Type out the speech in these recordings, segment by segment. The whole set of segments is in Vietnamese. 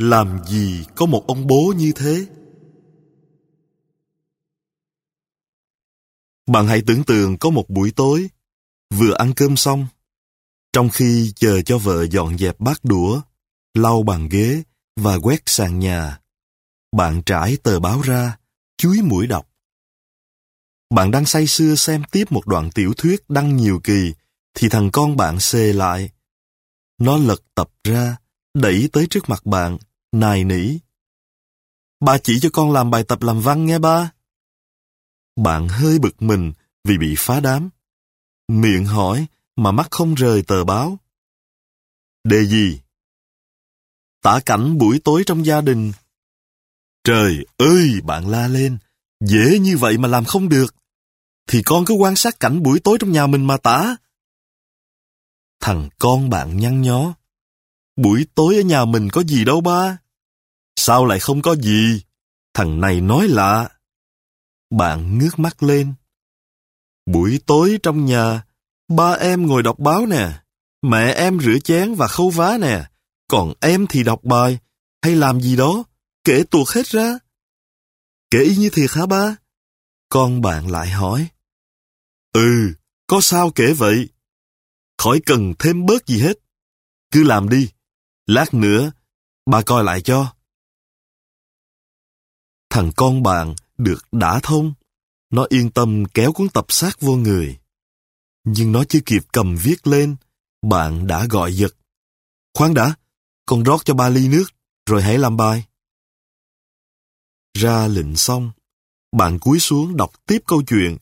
Làm gì có một ông bố như thế? Bạn hãy tưởng tượng có một buổi tối, vừa ăn cơm xong, trong khi chờ cho vợ dọn dẹp bát đũa, lau bàn ghế và quét sàn nhà, bạn trải tờ báo ra, chuối mũi đọc. Bạn đang say sưa xem tiếp một đoạn tiểu thuyết đăng nhiều kỳ, thì thằng con bạn xê lại. Nó lật tập ra, đẩy tới trước mặt bạn, nài nỉ. Bà chỉ cho con làm bài tập làm văn nghe ba. Bạn hơi bực mình vì bị phá đám. Miệng hỏi mà mắt không rời tờ báo. Đề gì? Tả cảnh buổi tối trong gia đình. Trời ơi, bạn la lên. Dễ như vậy mà làm không được. Thì con cứ quan sát cảnh buổi tối trong nhà mình mà tả. Thằng con bạn nhăn nhó. Buổi tối ở nhà mình có gì đâu ba. Sao lại không có gì? Thằng này nói lạ. Bạn ngước mắt lên. Buổi tối trong nhà, ba em ngồi đọc báo nè, mẹ em rửa chén và khâu vá nè, còn em thì đọc bài, hay làm gì đó, kể tuột hết ra. Kể y như thiệt hả ba? Con bạn lại hỏi. Ừ, có sao kể vậy? Khỏi cần thêm bớt gì hết. Cứ làm đi, lát nữa, bà coi lại cho. Thằng con bạn được đã thông, nó yên tâm kéo cuốn tập sát vô người. Nhưng nó chưa kịp cầm viết lên, bạn đã gọi giật. Khoan đã, con rót cho ba ly nước, rồi hãy làm bài. Ra lệnh xong, bạn cúi xuống đọc tiếp câu chuyện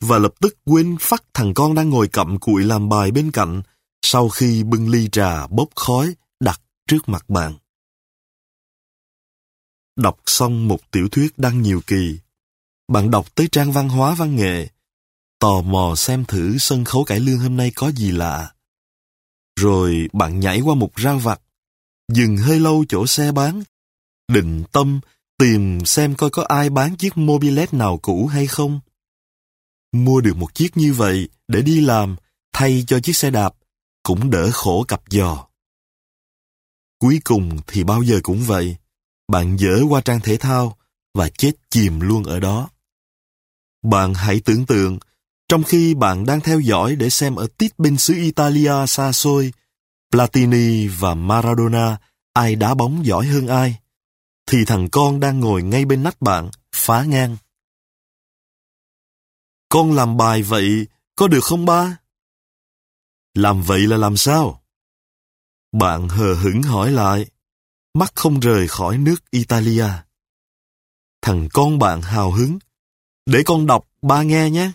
và lập tức quên phát thằng con đang ngồi cặm cụi làm bài bên cạnh sau khi bưng ly trà bốc khói trước mặt bạn. Đọc xong một tiểu thuyết đăng nhiều kỳ, bạn đọc tới trang văn hóa văn nghệ, tò mò xem thử sân khấu cải lương hôm nay có gì lạ. Rồi bạn nhảy qua một rau vặt, dừng hơi lâu chỗ xe bán, định tâm tìm xem coi có ai bán chiếc mobilet nào cũ hay không. Mua được một chiếc như vậy để đi làm thay cho chiếc xe đạp cũng đỡ khổ cặp giò. Cuối cùng thì bao giờ cũng vậy, bạn dở qua trang thể thao và chết chìm luôn ở đó. Bạn hãy tưởng tượng, trong khi bạn đang theo dõi để xem ở tít bên xứ Italia xa xôi, Platini và Maradona ai đá bóng giỏi hơn ai, thì thằng con đang ngồi ngay bên nách bạn, phá ngang. Con làm bài vậy, có được không ba? Làm vậy là làm sao? Bạn hờ hững hỏi lại, mắt không rời khỏi nước Italia. Thằng con bạn hào hứng, để con đọc ba nghe nhé.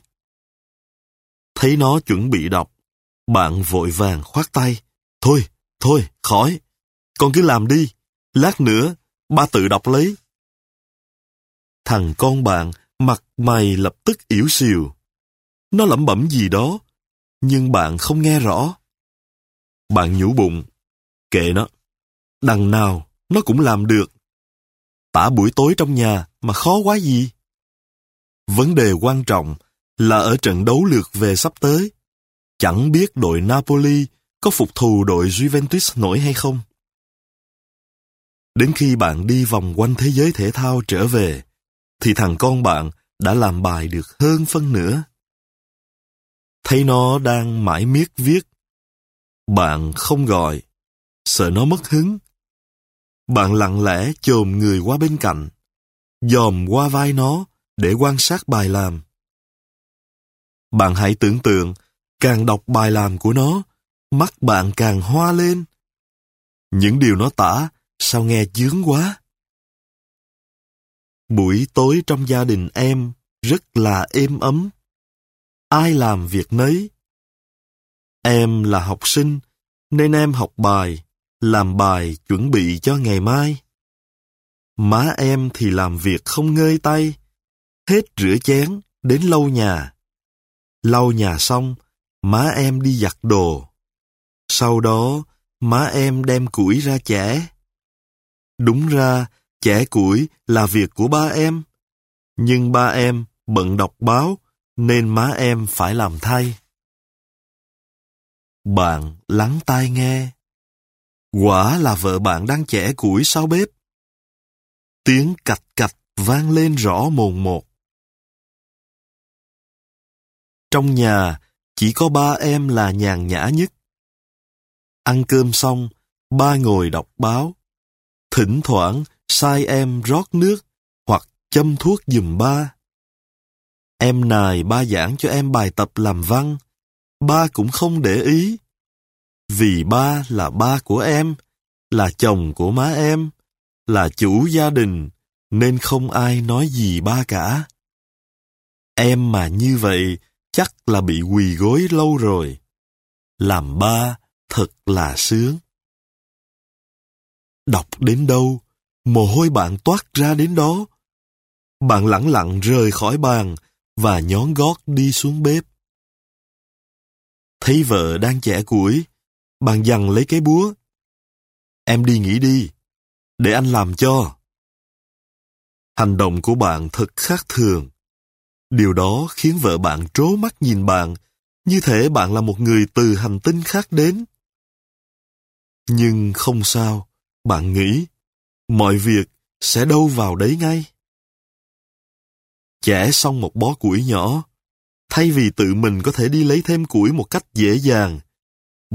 Thấy nó chuẩn bị đọc, bạn vội vàng khoát tay. Thôi, thôi, khỏi. Con cứ làm đi. Lát nữa, ba tự đọc lấy. Thằng con bạn mặt mày lập tức yếu xìu. Nó lẩm bẩm gì đó, nhưng bạn không nghe rõ. Bạn nhủ bụng, kệ nó, đằng nào nó cũng làm được. Tả buổi tối trong nhà mà khó quá gì. Vấn đề quan trọng là ở trận đấu lượt về sắp tới. Chẳng biết đội Napoli có phục thù đội Juventus nổi hay không. Đến khi bạn đi vòng quanh thế giới thể thao trở về, thì thằng con bạn đã làm bài được hơn phân nửa. Thấy nó đang mãi miết viết. Bạn không gọi, sợ nó mất hứng. Bạn lặng lẽ chồm người qua bên cạnh, dòm qua vai nó để quan sát bài làm. Bạn hãy tưởng tượng, càng đọc bài làm của nó, mắt bạn càng hoa lên. Những điều nó tả, sao nghe chướng quá. Buổi tối trong gia đình em rất là êm ấm. Ai làm việc nấy. Em là học sinh, nên em học bài, làm bài chuẩn bị cho ngày mai. Má em thì làm việc không ngơi tay, hết rửa chén đến lau nhà. Lau nhà xong, má em đi giặt đồ. Sau đó, má em đem củi ra chẻ. Đúng ra, chẻ củi là việc của ba em. Nhưng ba em bận đọc báo, nên má em phải làm thay. Bạn lắng tai nghe. Quả là vợ bạn đang chẻ củi sau bếp. Tiếng cạch cạch vang lên rõ mồn một. Trong nhà, chỉ có ba em là nhàn nhã nhất. Ăn cơm xong, ba ngồi đọc báo. Thỉnh thoảng, sai em rót nước hoặc châm thuốc giùm ba. Em nài ba giảng cho em bài tập làm văn. Ba cũng không để ý. Vì ba là ba của em, là chồng của má em, là chủ gia đình, nên không ai nói gì ba cả. Em mà như vậy chắc là bị quỳ gối lâu rồi. Làm ba thật là sướng. Đọc đến đâu, mồ hôi bạn toát ra đến đó. Bạn lẳng lặng rời khỏi bàn và nhón gót đi xuống bếp. Thấy vợ đang chẻ củi, bạn dằn lấy cái búa. Em đi nghỉ đi, để anh làm cho. Hành động của bạn thật khác thường. Điều đó khiến vợ bạn trố mắt nhìn bạn, như thể bạn là một người từ hành tinh khác đến. Nhưng không sao, bạn nghĩ, mọi việc sẽ đâu vào đấy ngay. Chẻ xong một bó củi nhỏ, thay vì tự mình có thể đi lấy thêm củi một cách dễ dàng,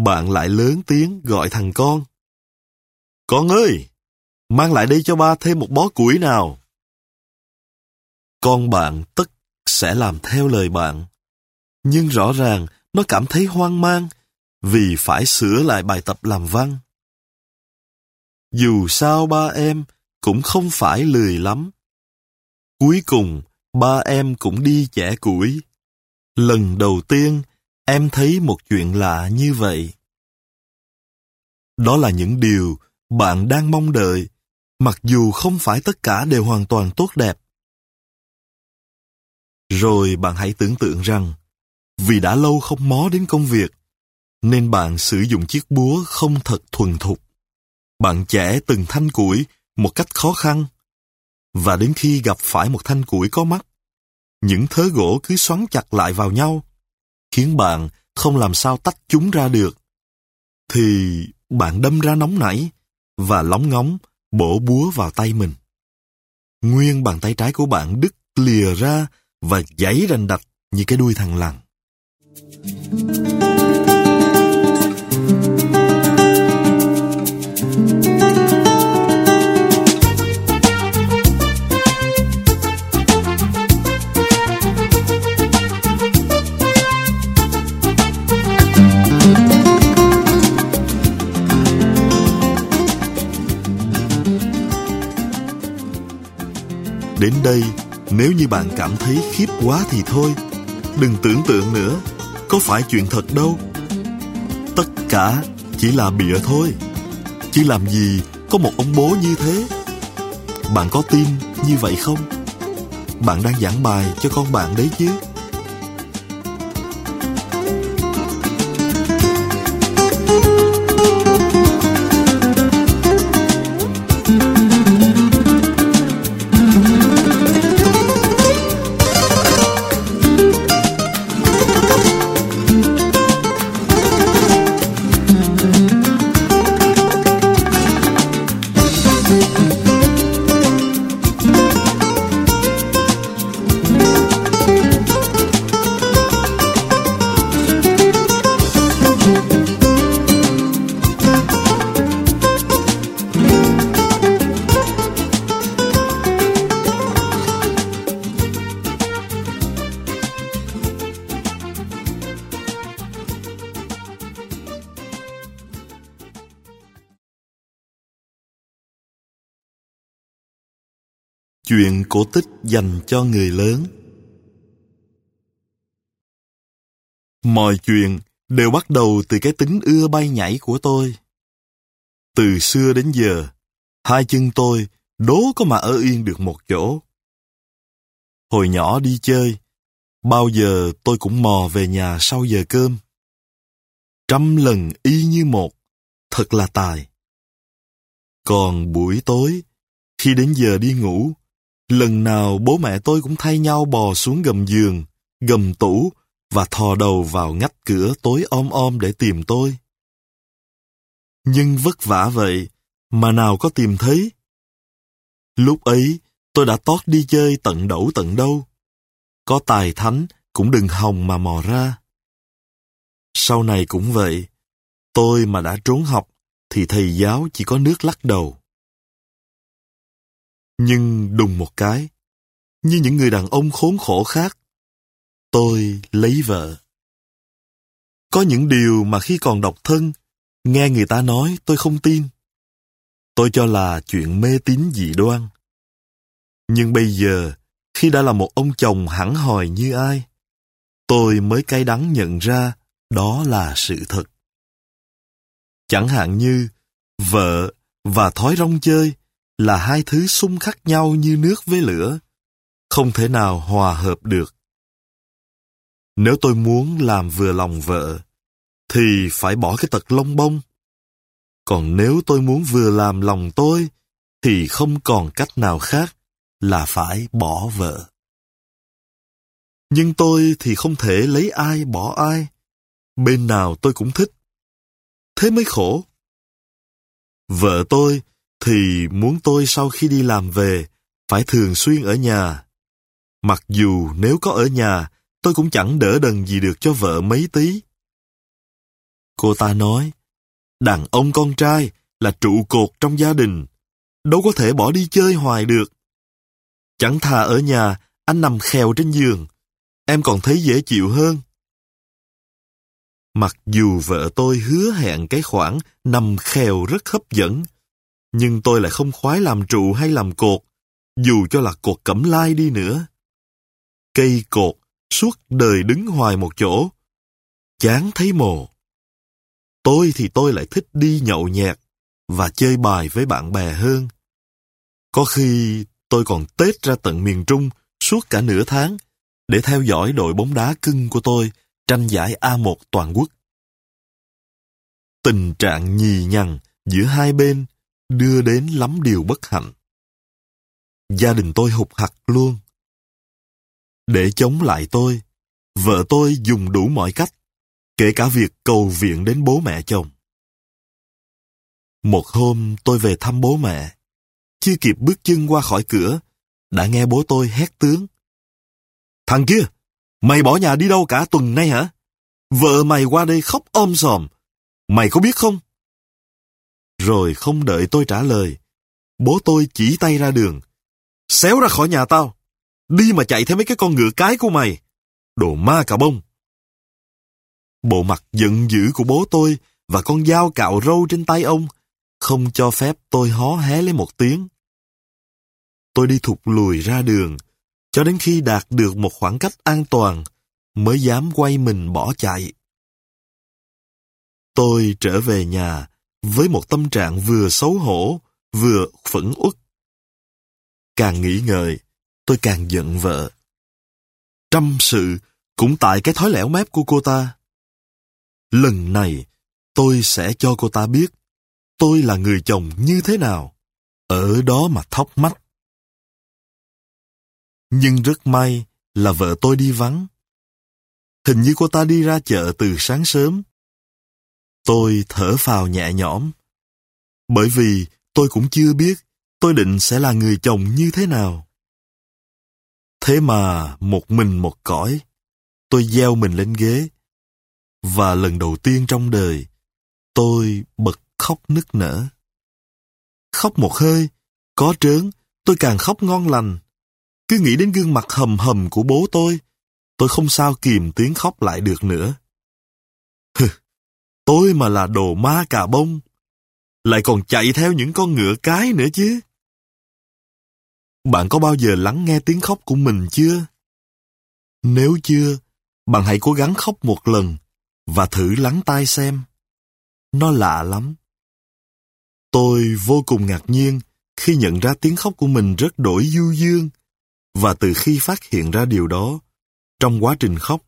bạn lại lớn tiếng gọi thằng con. Con ơi, mang lại đây cho ba thêm một bó củi nào. Con bạn tất sẽ làm theo lời bạn. Nhưng rõ ràng nó cảm thấy hoang mang vì phải sửa lại bài tập làm văn. Dù sao ba em cũng không phải lười lắm. Cuối cùng, ba em cũng đi chẻ củi. Lần đầu tiên, em thấy một chuyện lạ như vậy. Đó là những điều bạn đang mong đợi, mặc dù không phải tất cả đều hoàn toàn tốt đẹp. Rồi bạn hãy tưởng tượng rằng, vì đã lâu không mó đến công việc, nên bạn sử dụng chiếc búa không thật thuần thục. Bạn chẻ từng thanh củi một cách khó khăn, và đến khi gặp phải một thanh củi có mắt, những thớ gỗ cứ xoắn chặt lại vào nhau, khiến bạn không làm sao tách chúng ra được. Thì bạn đâm ra nóng nảy và lóng ngóng bổ búa vào tay mình. Nguyên bàn tay trái của bạn đứt lìa ra và giãy rành đạch như cái đuôi thằng lằn. Đến đây, nếu như bạn cảm thấy khiếp quá thì thôi, đừng tưởng tượng nữa, có phải chuyện thật đâu. Tất cả chỉ là bịa thôi. Chứ làm gì có một ông bố như thế? Bạn có tin như vậy không? Bạn đang giảng bài cho con bạn đấy chứ? Cổ tích dành cho người lớn Mọi chuyện đều bắt đầu từ cái tính ưa bay nhảy của tôi. Từ xưa đến giờ, hai chân tôi đố có mà ở yên được một chỗ. Hồi nhỏ đi chơi, bao giờ tôi cũng mò về nhà sau giờ cơm. Trăm lần y như một, thật là tài. Còn buổi tối, khi đến giờ đi ngủ, Lần nào bố mẹ tôi cũng thay nhau bò xuống gầm giường, gầm tủ và thò đầu vào ngách cửa tối om om để tìm tôi. Nhưng vất vả vậy, mà nào có tìm thấy. Lúc ấy, tôi đã tót đi chơi tận đẩu tận đâu. Có tài thánh, cũng đừng hòng mà mò ra. Sau này cũng vậy, tôi mà đã trốn học, thì thầy giáo chỉ có nước lắc đầu. Nhưng đùng một cái, như những người đàn ông khốn khổ khác, tôi lấy vợ. Có những điều mà khi còn độc thân, nghe người ta nói tôi không tin. Tôi cho là chuyện mê tín dị đoan. Nhưng bây giờ, khi đã là một ông chồng hẳn hòi như ai, tôi mới cay đắng nhận ra đó là sự thật. Chẳng hạn như vợ và thói rong chơi là hai thứ xung khắc nhau như nước với lửa, không thể nào hòa hợp được. Nếu tôi muốn làm vừa lòng vợ, thì phải bỏ cái tật lông bông. Còn nếu tôi muốn vừa làm lòng tôi, thì không còn cách nào khác là phải bỏ vợ. Nhưng tôi thì không thể lấy ai bỏ ai. Bên nào tôi cũng thích. Thế mới khổ. Vợ tôi thì muốn tôi sau khi đi làm về phải thường xuyên ở nhà. Mặc dù nếu có ở nhà, tôi cũng chẳng đỡ đần gì được cho vợ mấy tí. Cô ta nói, đàn ông con trai là trụ cột trong gia đình, đâu có thể bỏ đi chơi hoài được. Chẳng thà ở nhà, anh nằm khèo trên giường, em còn thấy dễ chịu hơn. Mặc dù vợ tôi hứa hẹn cái khoản nằm khèo rất hấp dẫn, nhưng tôi lại không khoái làm trụ hay làm cột, dù cho là cột cẩm lai đi nữa. Cây cột suốt đời đứng hoài một chỗ, chán thấy mồ. Tôi thì tôi lại thích đi nhậu nhẹt và chơi bài với bạn bè hơn. Có khi tôi còn tết ra tận miền Trung suốt cả nửa tháng để theo dõi đội bóng đá cưng của tôi tranh giải A1 toàn quốc. Tình trạng nhì nhằn giữa hai bên đưa đến lắm điều bất hạnh. Gia đình tôi hụt hặc luôn. Để chống lại tôi, vợ tôi dùng đủ mọi cách, kể cả việc cầu viện đến bố mẹ chồng. Một hôm tôi về thăm bố mẹ, chưa kịp bước chân qua khỏi cửa, đã nghe bố tôi hét tướng. Thằng kia, mày bỏ nhà đi đâu cả tuần nay hả? Vợ mày qua đây khóc ôm sòm. Mày có biết không? Rồi không đợi tôi trả lời, bố tôi chỉ tay ra đường. Xéo ra khỏi nhà tao. Đi mà chạy theo mấy cái con ngựa cái của mày. Đồ ma cà bông. Bộ mặt giận dữ của bố tôi và con dao cạo râu trên tay ông không cho phép tôi hó hé lấy một tiếng. Tôi đi thụt lùi ra đường, cho đến khi đạt được một khoảng cách an toàn, mới dám quay mình bỏ chạy. Tôi trở về nhà với một tâm trạng vừa xấu hổ, vừa phẫn uất. Càng nghĩ ngợi, tôi càng giận vợ. Trăm sự cũng tại cái thói lẻo mép của cô ta. Lần này, tôi sẽ cho cô ta biết tôi là người chồng như thế nào. Ở đó mà thóc mắt. Nhưng rất may là vợ tôi đi vắng. Hình như cô ta đi ra chợ từ sáng sớm. Tôi thở phào nhẹ nhõm. Bởi vì tôi cũng chưa biết tôi định sẽ là người chồng như thế nào. Thế mà một mình một cõi, tôi gieo mình lên ghế. Và lần đầu tiên trong đời, tôi bật khóc nức nở. Khóc một hơi, có trớn, tôi càng khóc ngon lành. Cứ nghĩ đến gương mặt hầm hầm của bố tôi, tôi không sao kìm tiếng khóc lại được nữa. Tôi mà là đồ ma cà bông, lại còn chạy theo những con ngựa cái nữa chứ. Bạn có bao giờ lắng nghe tiếng khóc của mình chưa? Nếu chưa, bạn hãy cố gắng khóc một lần và thử lắng tai xem. Nó lạ lắm. Tôi vô cùng ngạc nhiên khi nhận ra tiếng khóc của mình rất đổi du dương. Và từ khi phát hiện ra điều đó, trong quá trình khóc,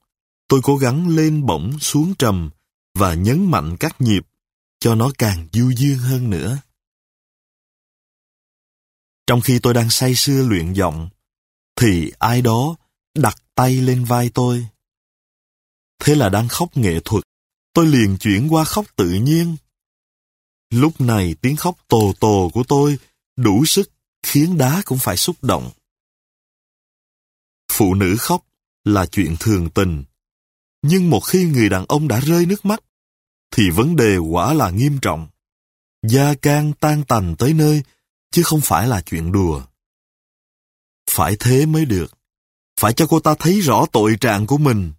tôi cố gắng lên bổng xuống trầm và nhấn mạnh các nhịp cho nó càng du dương hơn nữa. Trong khi tôi đang say sưa luyện giọng, thì ai đó đặt tay lên vai tôi. Thế là đang khóc nghệ thuật, tôi liền chuyển qua khóc tự nhiên. Lúc này tiếng khóc tồ tồ của tôi đủ sức khiến đá cũng phải xúc động. Phụ nữ khóc là chuyện thường tình. Nhưng một khi người đàn ông đã rơi nước mắt, thì vấn đề quả là nghiêm trọng. Da can tan tành tới nơi, chứ không phải là chuyện đùa. Phải thế mới được. Phải cho cô ta thấy rõ tội trạng của mình.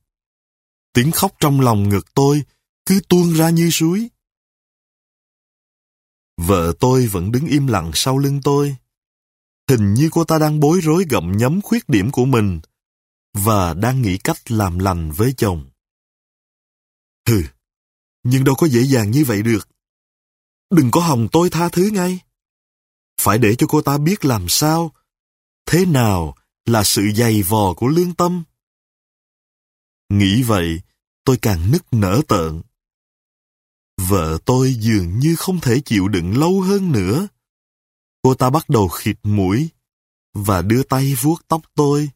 Tiếng khóc trong lòng ngực tôi cứ tuôn ra như suối. Vợ tôi vẫn đứng im lặng sau lưng tôi. Hình như cô ta đang bối rối gặm nhấm khuyết điểm của mình và đang nghĩ cách làm lành với chồng. Hừ, nhưng đâu có dễ dàng như vậy được. Đừng có hòng tôi tha thứ ngay. Phải để cho cô ta biết làm sao, thế nào là sự dày vò của lương tâm. Nghĩ vậy, tôi càng nức nở tợn. Vợ tôi dường như không thể chịu đựng lâu hơn nữa. Cô ta bắt đầu khịt mũi và đưa tay vuốt tóc tôi,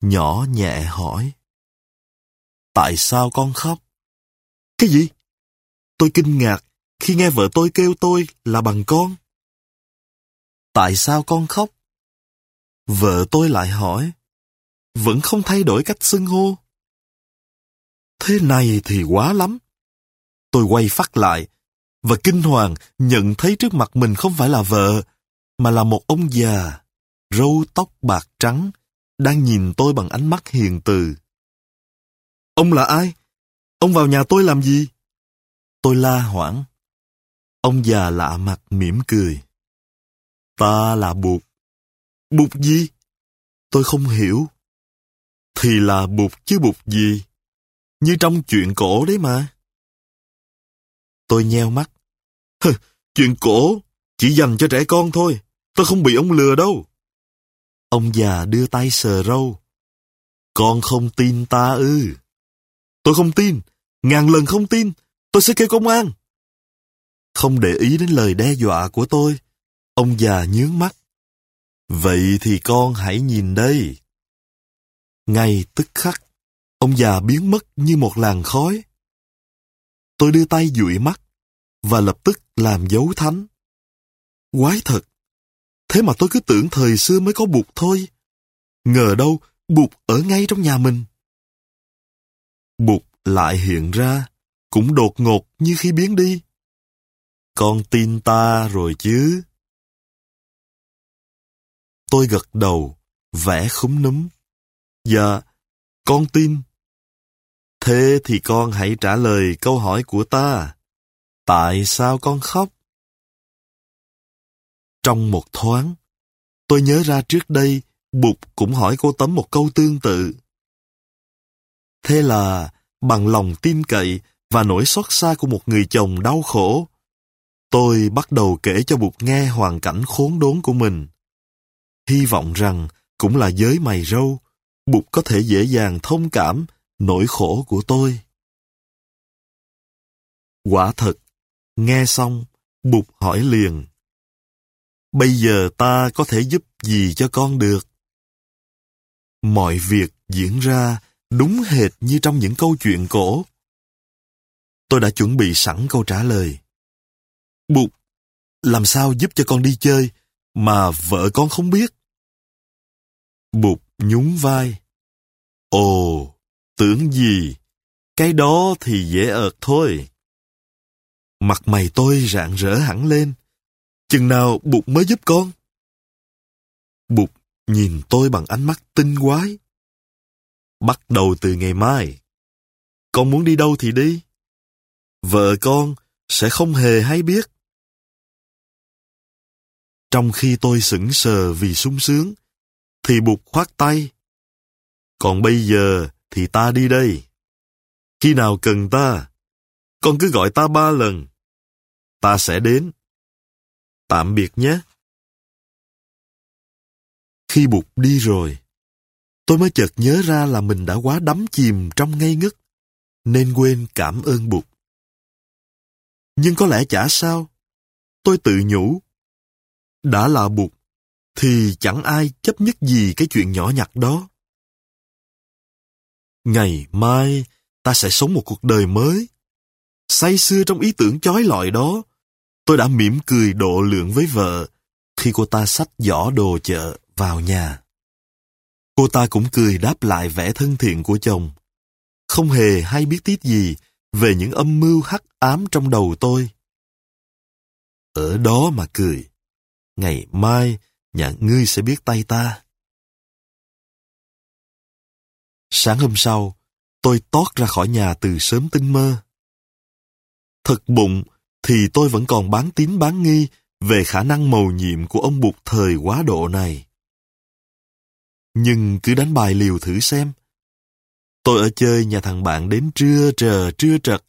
nhỏ nhẹ hỏi. Tại sao con khóc? Cái gì? Tôi kinh ngạc khi nghe vợ tôi kêu tôi là bằng con. Tại sao con khóc? Vợ tôi lại hỏi. Vẫn không thay đổi cách xưng hô. Thế này thì quá lắm. Tôi quay phát lại và kinh hoàng nhận thấy trước mặt mình không phải là vợ mà là một ông già, râu tóc bạc trắng, đang nhìn tôi bằng ánh mắt hiền từ. Ông là ai? Ông vào nhà tôi làm gì? Tôi la hoảng. Ông già lạ mặt mỉm cười. Ta là bụt. Bụt gì? Tôi không hiểu. Thì là bụt chứ bụt gì? Như trong chuyện cổ đấy mà. Tôi nheo mắt. Hừ, chuyện cổ chỉ dành cho trẻ con thôi. Tôi không bị ông lừa đâu. Ông già đưa tay sờ râu. Con không tin ta ư. Tôi không tin. Ngàn lần không tin. Tôi sẽ kêu công an. Không để ý đến lời đe dọa của tôi. Ông già nhướng mắt. Vậy thì con hãy nhìn đây. Ngay tức khắc, ông già biến mất như một làn khói. Tôi đưa tay dụi mắt và lập tức làm dấu thánh. Quái thật, thế mà tôi cứ tưởng thời xưa mới có bụt thôi. Ngờ đâu bụt ở ngay trong nhà mình. Bụt lại hiện ra, cũng đột ngột như khi biến đi. Con tin ta rồi chứ? Tôi gật đầu, vẽ khúm núm. Dạ, con tin. Thế thì con hãy trả lời câu hỏi của ta. Tại sao con khóc? Trong một thoáng, tôi nhớ ra trước đây Bụt cũng hỏi cô Tấm một câu tương tự. Thế là, bằng lòng tin cậy và nỗi xót xa của một người chồng đau khổ, tôi bắt đầu kể cho Bụt nghe hoàn cảnh khốn đốn của mình. Hy vọng rằng cũng là giới mày râu, Bụt có thể dễ dàng thông cảm nỗi khổ của tôi. Quả thật, nghe xong, Bụt hỏi liền. Bây giờ ta có thể giúp gì cho con được? Mọi việc diễn ra đúng hệt như trong những câu chuyện cổ. Tôi đã chuẩn bị sẵn câu trả lời. Bụt, làm sao giúp cho con đi chơi mà vợ con không biết? Bụt nhún vai. Ồ, tưởng gì? Cái đó thì dễ ợt thôi. Mặt mày tôi rạng rỡ hẳn lên. Chừng nào Bụt mới giúp con? Bụt nhìn tôi bằng ánh mắt tinh quái. Bắt đầu từ ngày mai. Con muốn đi đâu thì đi. Vợ con sẽ không hề hay biết. Trong khi tôi sững sờ vì sung sướng, thì Bụt khoát tay. Còn bây giờ thì ta đi đây. Khi nào cần ta, con cứ gọi ta ba lần. Ta sẽ đến. Tạm biệt nhé. Khi Bụt đi rồi, tôi mới chợt nhớ ra là mình đã quá đắm chìm trong ngây ngất, nên quên cảm ơn Bụt. Nhưng có lẽ chả sao. Tôi tự nhủ. Đã là Bụt, thì chẳng ai chấp nhất gì cái chuyện nhỏ nhặt đó. Ngày mai, ta sẽ sống một cuộc đời mới. Say xưa trong ý tưởng chói lọi đó, tôi đã mỉm cười độ lượng với vợ khi cô ta xách giỏ đồ chợ vào nhà. Cô ta cũng cười đáp lại vẻ thân thiện của chồng. Không hề hay biết tiết gì về những âm mưu hắc ám trong đầu tôi. Ở đó mà cười. Ngày mai, nhà ngươi sẽ biết tay ta. Sáng hôm sau, tôi tót ra khỏi nhà từ sớm tinh mơ. Thật bụng thì tôi vẫn còn bán tín bán nghi về khả năng mầu nhiệm của ông bụt thời quá độ này. Nhưng cứ đánh bài liều thử xem. Tôi ở chơi nhà thằng bạn đến trưa trờ trưa trật,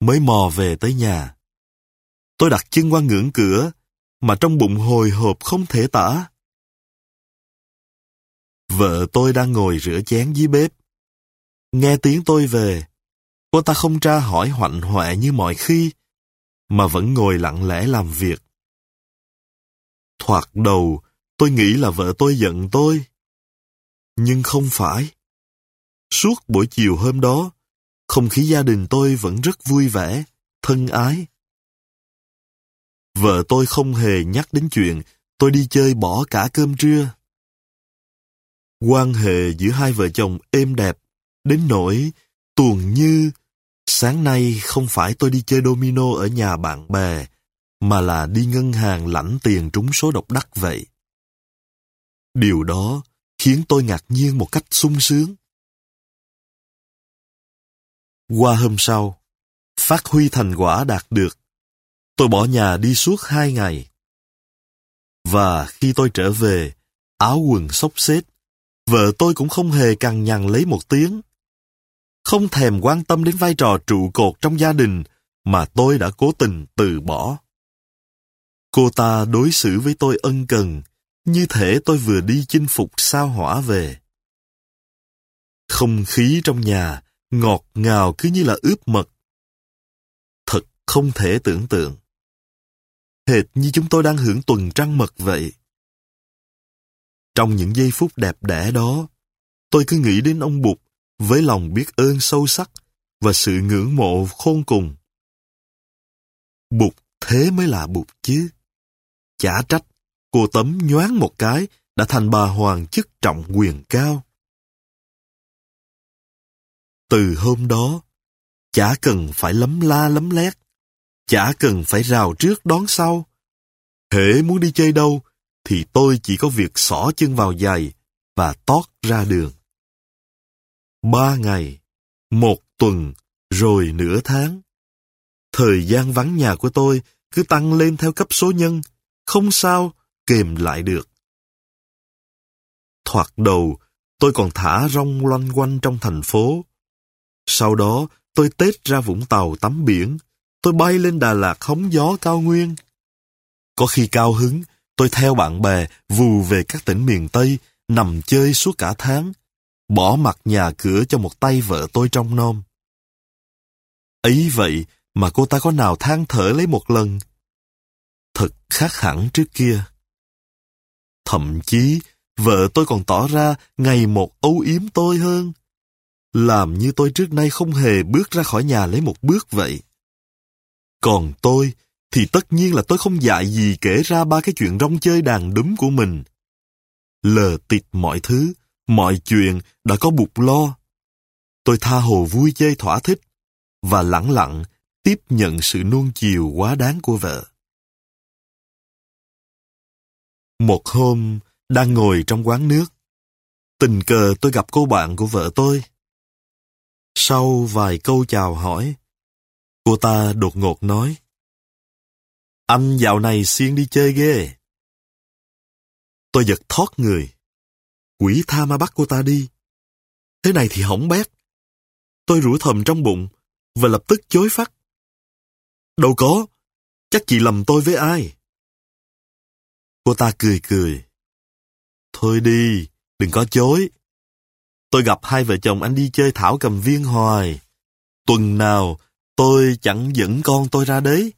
mới mò về tới nhà. Tôi đặt chân qua ngưỡng cửa, mà trong bụng hồi hộp không thể tả. Vợ tôi đang ngồi rửa chén dưới bếp. Nghe tiếng tôi về, cô ta không tra hỏi hoạnh hoẹ như mọi khi, mà vẫn ngồi lặng lẽ làm việc. Thoạt đầu, tôi nghĩ là vợ tôi giận tôi. Nhưng không phải. Suốt buổi chiều hôm đó, không khí gia đình tôi vẫn rất vui vẻ, thân ái. Vợ tôi không hề nhắc đến chuyện tôi đi chơi bỏ cả cơm trưa. Quan hệ giữa hai vợ chồng êm đẹp, đến nỗi tuồng như sáng nay không phải tôi đi chơi domino ở nhà bạn bè, mà là đi ngân hàng lãnh tiền trúng số độc đắc vậy. Điều đó khiến tôi ngạc nhiên một cách sung sướng. Qua hôm sau, phát huy thành quả đạt được, tôi bỏ nhà đi suốt hai ngày. Và khi tôi trở về, áo quần xốc xếp, vợ tôi cũng không hề cằn nhằn lấy một tiếng. Không thèm quan tâm đến vai trò trụ cột trong gia đình mà tôi đã cố tình từ bỏ. Cô ta đối xử với tôi ân cần, như thể tôi vừa đi chinh phục sao hỏa về. Không khí trong nhà ngọt ngào cứ như là ướp mật. Thật không thể tưởng tượng. Hệt như chúng tôi đang hưởng tuần trăng mật vậy. Trong những giây phút đẹp đẽ đó, tôi cứ nghĩ đến ông Bụt với lòng biết ơn sâu sắc và sự ngưỡng mộ khôn cùng. Bụt thế mới là Bụt chứ. Chả trách, cô tấm nhoáng một cái đã thành bà hoàng chức trọng quyền cao. Từ hôm đó, chả cần phải lấm la lấm lét, chả cần phải rào trước đón sau. Hễ muốn đi chơi đâu, thì tôi chỉ có việc xỏ chân vào giày và tót ra đường. Ba ngày, một tuần, rồi nửa tháng. Thời gian vắng nhà của tôi cứ tăng lên theo cấp số nhân, không sao kềm lại được. Thoạt đầu, tôi còn thả rong loanh quanh trong thành phố. Sau đó, tôi tết ra Vũng Tàu tắm biển. Tôi bay lên Đà Lạt hóng gió cao nguyên. Có khi cao hứng, tôi theo bạn bè vù về các tỉnh miền Tây, nằm chơi suốt cả tháng, bỏ mặt nhà cửa cho một tay vợ tôi trong nom. Ấy vậy mà cô ta có nào than thở lấy một lần. Thật khác hẳn trước kia. Thậm chí, vợ tôi còn tỏ ra ngày một âu yếm tôi hơn. Làm như tôi trước nay không hề bước ra khỏi nhà lấy một bước vậy. Còn tôi, thì tất nhiên là tôi không dạy gì kể ra ba cái chuyện rong chơi đàn đúm của mình. Lờ tịt mọi thứ, mọi chuyện đã có bục lo. Tôi tha hồ vui chơi thỏa thích và lặng lặng tiếp nhận sự nuông chiều quá đáng của vợ. Một hôm, đang ngồi trong quán nước, tình cờ tôi gặp cô bạn của vợ tôi. Sau vài câu chào hỏi, cô ta đột ngột nói, Anh dạo này xuyên đi chơi ghê. Tôi giật thoát người. Quỷ tha ma bắt cô ta đi. Thế này thì hỏng bét. Tôi rủa thầm trong bụng và lập tức chối phát. Đâu có, chắc chị lầm tôi với ai. Cô ta cười cười. Thôi đi, đừng có chối. Tôi gặp hai vợ chồng anh đi chơi thảo cầm viên hoài. Tuần nào tôi chẳng dẫn con tôi ra đấy.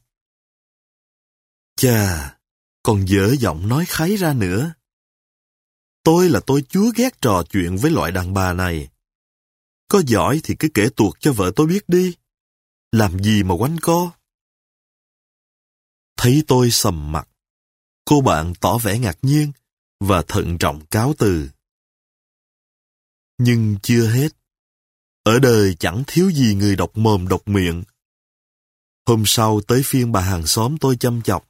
Chà, còn dở giọng nói kháy ra nữa. Tôi là tôi chúa ghét trò chuyện với loại đàn bà này. Có giỏi thì cứ kể tuột cho vợ tôi biết đi. Làm gì mà quanh co? Thấy tôi sầm mặt, cô bạn tỏ vẻ ngạc nhiên và thận trọng cáo từ. Nhưng chưa hết. Ở đời chẳng thiếu gì người độc mồm độc miệng. Hôm sau tới phiên bà hàng xóm tôi chăm chọc.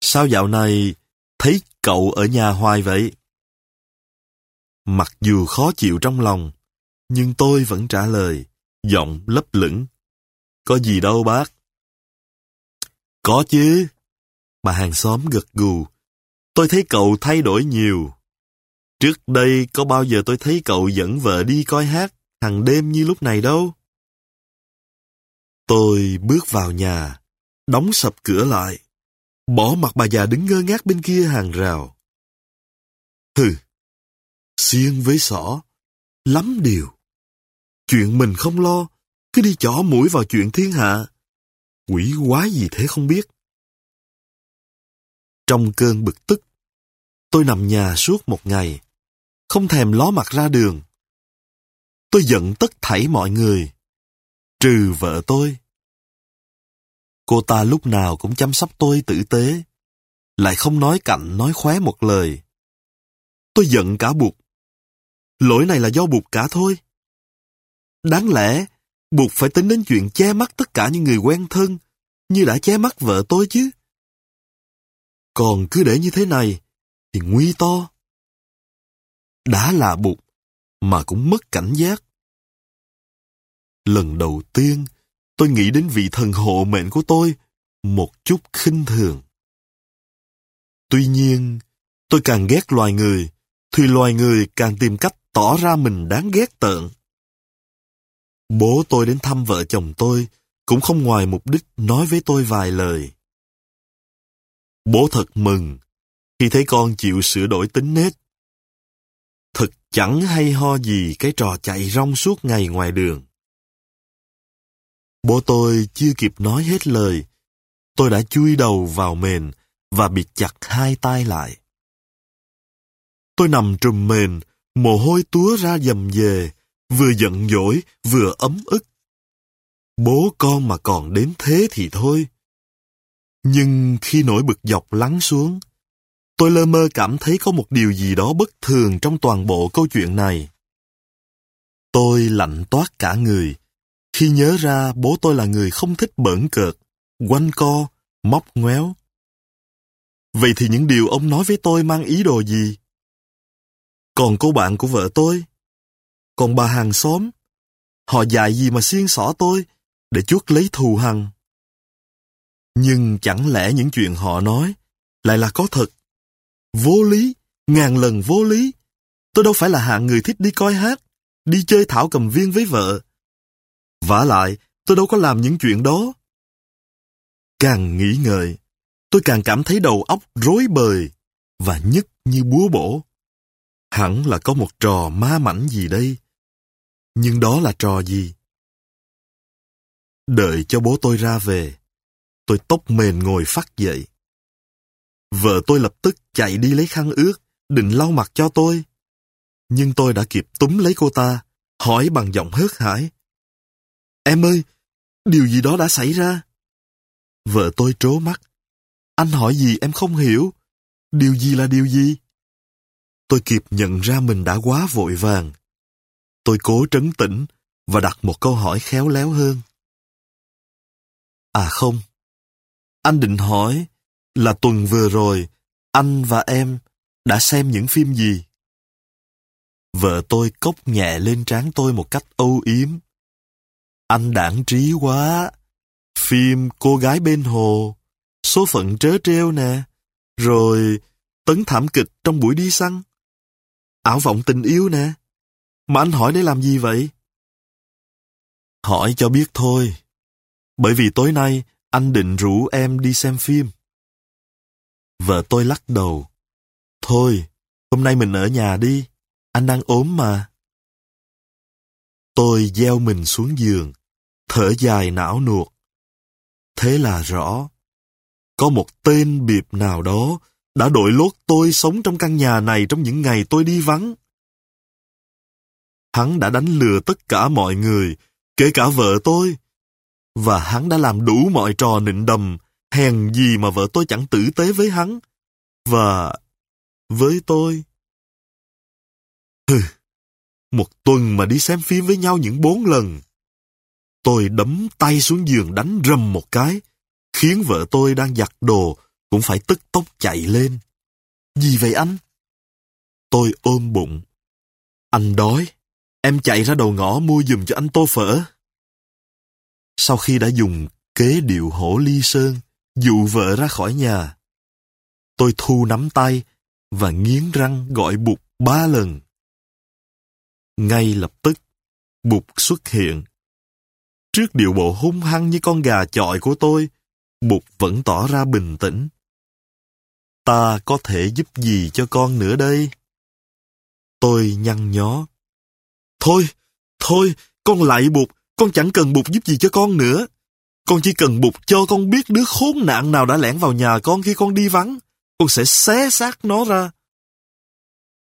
Sao dạo này thấy cậu ở nhà hoài vậy? Mặc dù khó chịu trong lòng, nhưng tôi vẫn trả lời, giọng lấp lửng. Có gì đâu bác. Có chứ. Bà hàng xóm gật gù. Tôi thấy cậu thay đổi nhiều. Trước đây có bao giờ tôi thấy cậu dẫn vợ đi coi hát hàng đêm như lúc này đâu. Tôi bước vào nhà, đóng sập cửa lại, bỏ mặt bà già đứng ngơ ngác bên kia hàng rào. Hừ, xiên với sỏ, lắm điều. Chuyện mình không lo, cứ đi chỏ mũi vào chuyện thiên hạ. Quỷ quái gì thế không biết. Trong cơn bực tức, tôi nằm nhà suốt một ngày, không thèm ló mặt ra đường. Tôi giận tất thảy mọi người, trừ vợ tôi. Cô ta lúc nào cũng chăm sóc tôi tử tế, lại không nói cạnh nói khóe một lời. Tôi giận cả buộc. Lỗi này là do buộc cả thôi. Đáng lẽ, buộc phải tính đến chuyện che mắt tất cả những người quen thân, như đã che mắt vợ tôi chứ. Còn cứ để như thế này, thì nguy to. Đã là buộc, mà cũng mất cảnh giác. Lần đầu tiên, tôi nghĩ đến vị thần hộ mệnh của tôi một chút khinh thường. Tuy nhiên, tôi càng ghét loài người, thì loài người càng tìm cách tỏ ra mình đáng ghét tợn. Bố tôi đến thăm vợ chồng tôi, cũng không ngoài mục đích nói với tôi vài lời. Bố thật mừng khi thấy con chịu sửa đổi tính nết. Thật chẳng hay ho gì cái trò chạy rong suốt ngày ngoài đường. Bố tôi chưa kịp nói hết lời. Tôi đã chui đầu vào mền và bị chặt hai tay lại. Tôi nằm trùm mền, mồ hôi túa ra dầm về, vừa giận dỗi, vừa ấm ức. Bố con mà còn đến thế thì thôi. Nhưng khi nỗi bực dọc lắng xuống, tôi lơ mơ cảm thấy có một điều gì đó bất thường trong toàn bộ câu chuyện này. Tôi lạnh toát cả người, khi nhớ ra bố tôi là người không thích bỡn cợt, quanh co, móc ngoéo. Vậy thì những điều ông nói với tôi mang ý đồ gì? Còn cô bạn của vợ tôi? Còn bà hàng xóm? Họ dạy gì mà xiên xỏ tôi để chuốt lấy thù hằn? Nhưng chẳng lẽ những chuyện họ nói lại là có thật? Vô lý, ngàn lần vô lý. Tôi đâu phải là hạng người thích đi coi hát, đi chơi thảo cầm viên với vợ, vả lại, tôi đâu có làm những chuyện đó. Càng nghĩ ngợi, tôi càng cảm thấy đầu óc rối bời và nhức như búa bổ. Hẳn là có một trò ma mảnh gì đây. Nhưng đó là trò gì? Đợi cho bố tôi ra về, tôi tóc mền ngồi phát dậy. Vợ tôi lập tức chạy đi lấy khăn ướt, định lau mặt cho tôi. Nhưng tôi đã kịp túm lấy cô ta, hỏi bằng giọng hớt hải. Em ơi, điều gì đó đã xảy ra. Vợ tôi trố mắt. Anh hỏi gì em không hiểu. Điều gì là điều gì? Tôi kịp nhận ra mình đã quá vội vàng. Tôi cố trấn tĩnh và đặt một câu hỏi khéo léo hơn. À không, anh định hỏi là tuần vừa rồi anh và em đã xem những phim gì? Vợ tôi cốc nhẹ lên trán tôi một cách âu yếm. Anh đảng trí quá. Phim Cô gái bên hồ, số phận trớ trêu nè, rồi tấn thảm kịch trong buổi đi săn. Ảo vọng tình yêu nè. Mà anh hỏi để làm gì vậy? Hỏi cho biết thôi. Bởi vì tối nay anh định rủ em đi xem phim. Vợ tôi lắc đầu. Thôi, hôm nay mình ở nhà đi. Anh đang ốm mà. Tôi gieo mình xuống giường, thở dài não nuột. Thế là rõ, có một tên biệp nào đó đã đội lốt tôi sống trong căn nhà này trong những ngày tôi đi vắng. Hắn đã đánh lừa tất cả mọi người, kể cả vợ tôi. Và hắn đã làm đủ mọi trò nịnh đầm hèn gì mà vợ tôi chẳng tử tế với hắn. Và với tôi. Hừ, một tuần mà đi xem phim với nhau những bốn lần. Tôi đấm tay xuống giường đánh rầm một cái, khiến vợ tôi đang giặt đồ cũng phải tức tốc chạy lên. Gì vậy anh? Tôi ôm bụng. Anh đói. Em chạy ra đầu ngõ mua giùm cho anh tô phở. Sau khi đã dùng kế điệu hổ ly sơn, dụ vợ ra khỏi nhà, tôi thu nắm tay và nghiến răng gọi bụt ba lần. Ngay lập tức, bụt xuất hiện. Trước điệu bộ hung hăng như con gà chọi của tôi, bụt vẫn tỏ ra bình tĩnh. Ta có thể giúp gì cho con nữa đây? Tôi nhăn nhó. Thôi, thôi, con lại bụt, con chẳng cần bụt giúp gì cho con nữa. Con chỉ cần bụt cho con biết đứa khốn nạn nào đã lẻn vào nhà con khi con đi vắng. Con sẽ xé xác nó ra.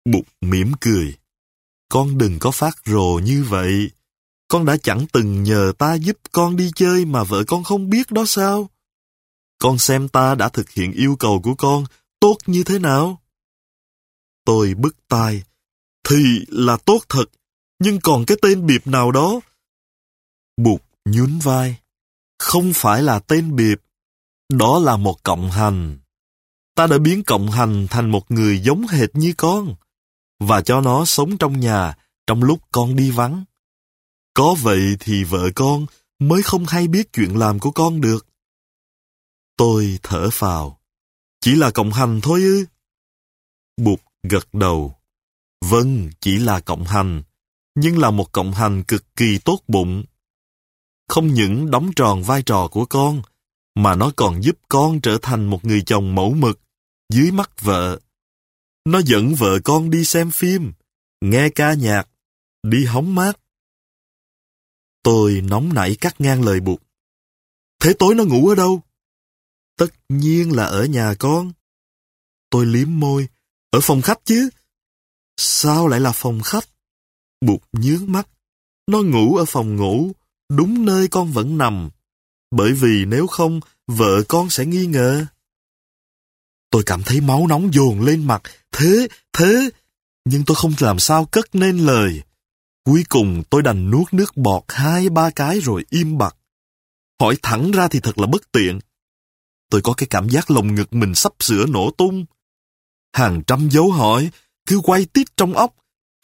Bụt mỉm cười. Con đừng có phát rồ như vậy. Con đã chẳng từng nhờ ta giúp con đi chơi mà vợ con không biết đó sao? Con xem ta đã thực hiện yêu cầu của con tốt như thế nào? Tôi bức tai. Thì là tốt thật, nhưng còn cái tên biệp nào đó. Bụt nhún vai. Không phải là tên biệp, đó là một cộng hành. Ta đã biến cộng hành thành một người giống hệt như con, và cho nó sống trong nhà trong lúc con đi vắng. Có vậy thì vợ con mới không hay biết chuyện làm của con được. Tôi thở phào. Chỉ là cộng hành thôi ư? Bụt gật đầu. Vâng, chỉ là cộng hành, nhưng là một cộng hành cực kỳ tốt bụng. Không những đóng tròn vai trò của con, mà nó còn giúp con trở thành một người chồng mẫu mực dưới mắt vợ. Nó dẫn vợ con đi xem phim, nghe ca nhạc, đi hóng mát. Tôi nóng nảy cắt ngang lời buộc. Thế tối nó ngủ ở đâu? Tất nhiên là ở nhà con. Tôi liếm môi. Ở phòng khách chứ. Sao lại là phòng khách? Bụt nhướng mắt. Nó ngủ ở phòng ngủ, đúng nơi con vẫn nằm. Bởi vì nếu không, vợ con sẽ nghi ngờ. Tôi cảm thấy máu nóng dồn lên mặt. Thế, thế. Nhưng tôi không làm sao cất nên lời. Cuối cùng tôi đành nuốt nước bọt hai ba cái rồi im bặt. Hỏi thẳng ra thì thật là bất tiện. Tôi có cái cảm giác lồng ngực mình sắp sửa nổ tung. Hàng trăm dấu hỏi, cứ quay tít trong óc.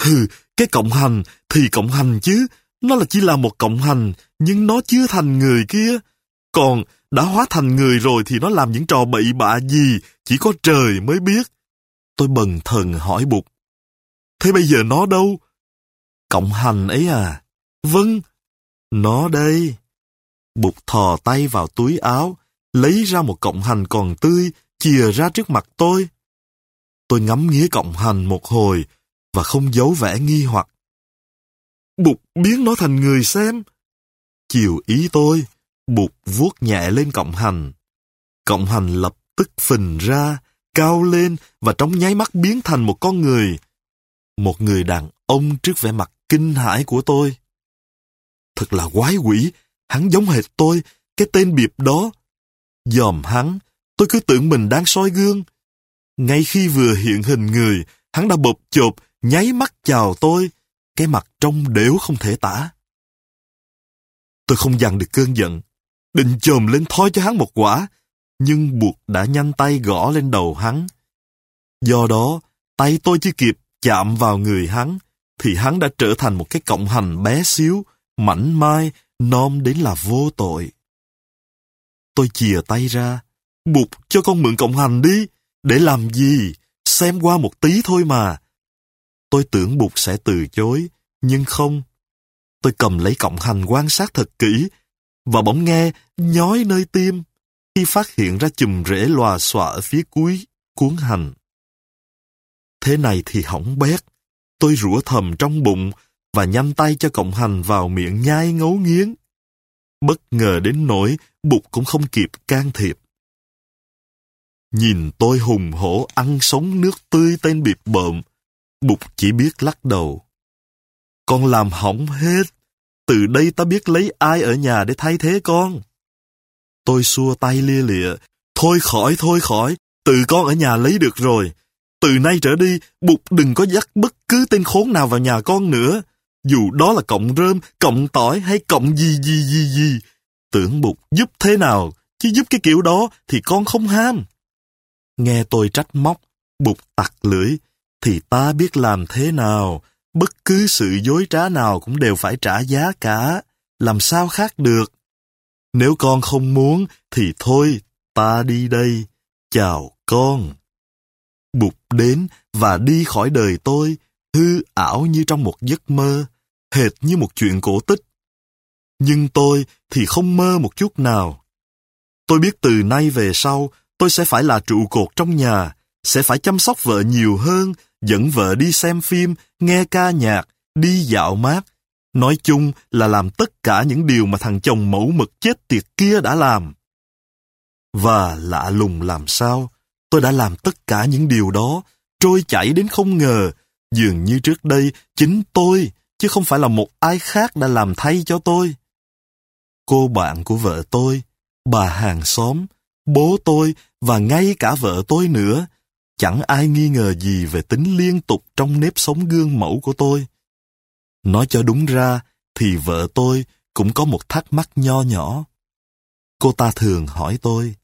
Hừ, cái cộng hành thì cộng hành chứ. Nó là chỉ là một cộng hành, nhưng nó chưa thành người kia. Còn đã hóa thành người rồi thì nó làm những trò bậy bạ gì, chỉ có trời mới biết. Tôi bần thần hỏi bụt. Thế bây giờ nó đâu? Cộng hành ấy à? Vâng, nó đây. Bụt thò tay vào túi áo, lấy ra một cộng hành còn tươi, chìa ra trước mặt tôi. Tôi ngắm nghía cộng hành một hồi và không giấu vẻ nghi hoặc. Bụt biến nó thành người xem. Chiều ý tôi, Bụt vuốt nhẹ lên cộng hành. Cộng hành lập tức phình ra, cao lên và trong nháy mắt biến thành một con người. Một người đàn ông trước vẻ mặt kinh hãi của tôi. Thật là quái quỷ, hắn giống hệt tôi, cái tên biệp đó. Dòm hắn, tôi cứ tưởng mình đang soi gương. Ngay khi vừa hiện hình người, hắn đã bộp chộp, nháy mắt chào tôi, cái mặt trông đểu không thể tả. Tôi không dằn được cơn giận, định chồm lên thói cho hắn một quả, nhưng buộc đã nhanh tay gõ lên đầu hắn. Do đó, tay tôi chưa kịp chạm vào người hắn, thì hắn đã trở thành một cái cộng hành bé xíu, mảnh mai, non đến là vô tội. Tôi chìa tay ra, buộc cho con mượn cộng hành đi, để làm gì, xem qua một tí thôi mà. Tôi tưởng Bụt sẽ từ chối, nhưng không. Tôi cầm lấy cọng hành quan sát thật kỹ, và bỗng nghe nhói nơi tim khi phát hiện ra chùm rễ lòa xòa ở phía cuối cuốn hành. Thế này thì hỏng bét. Tôi rủa thầm trong bụng và nhanh tay cho cọng hành vào miệng nhai ngấu nghiến. Bất ngờ đến nỗi bụt cũng không kịp can thiệp. Nhìn tôi hùng hổ ăn sống nước tươi tên bịp bợm, bụt chỉ biết lắc đầu. Con làm hỏng hết. Từ đây ta biết lấy ai ở nhà để thay thế con. Tôi xua tay lia lịa, Thôi khỏi, thôi khỏi, tự con ở nhà lấy được rồi. Từ nay trở đi, Bụt đừng có dắt bất cứ tên khốn nào vào nhà con nữa. Dù đó là cộng rơm, cộng tỏi hay cộng gì gì gì gì. Tưởng Bụt giúp thế nào, chứ giúp cái kiểu đó thì con không ham. Nghe tôi trách móc, Bụt tặc lưỡi, thì ta biết làm thế nào. Bất cứ sự dối trá nào cũng đều phải trả giá cả. Làm sao khác được? Nếu con không muốn, thì thôi, ta đi đây. Chào con. Bụt đến và đi khỏi đời tôi, hư ảo như trong một giấc mơ, hệt như một chuyện cổ tích. Nhưng tôi thì không mơ một chút nào. Tôi biết từ nay về sau, tôi sẽ phải là trụ cột trong nhà, sẽ phải chăm sóc vợ nhiều hơn, dẫn vợ đi xem phim, nghe ca nhạc, đi dạo mát. Nói chung là làm tất cả những điều mà thằng chồng mẫu mực chết tiệt kia đã làm. Và lạ lùng làm sao, tôi đã làm tất cả những điều đó, trôi chảy đến không ngờ, dường như trước đây chính tôi, chứ không phải là một ai khác đã làm thay cho tôi. Cô bạn của vợ tôi, bà hàng xóm, bố tôi và ngay cả vợ tôi nữa, chẳng ai nghi ngờ gì về tính liên tục trong nếp sống gương mẫu của tôi. Nói cho đúng ra, thì vợ tôi cũng có một thắc mắc nho nhỏ. Cô ta thường hỏi tôi,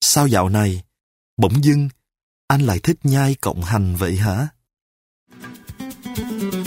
Sao dạo này, bỗng dưng, anh lại thích nhai cộng hành vậy hả? Thank you.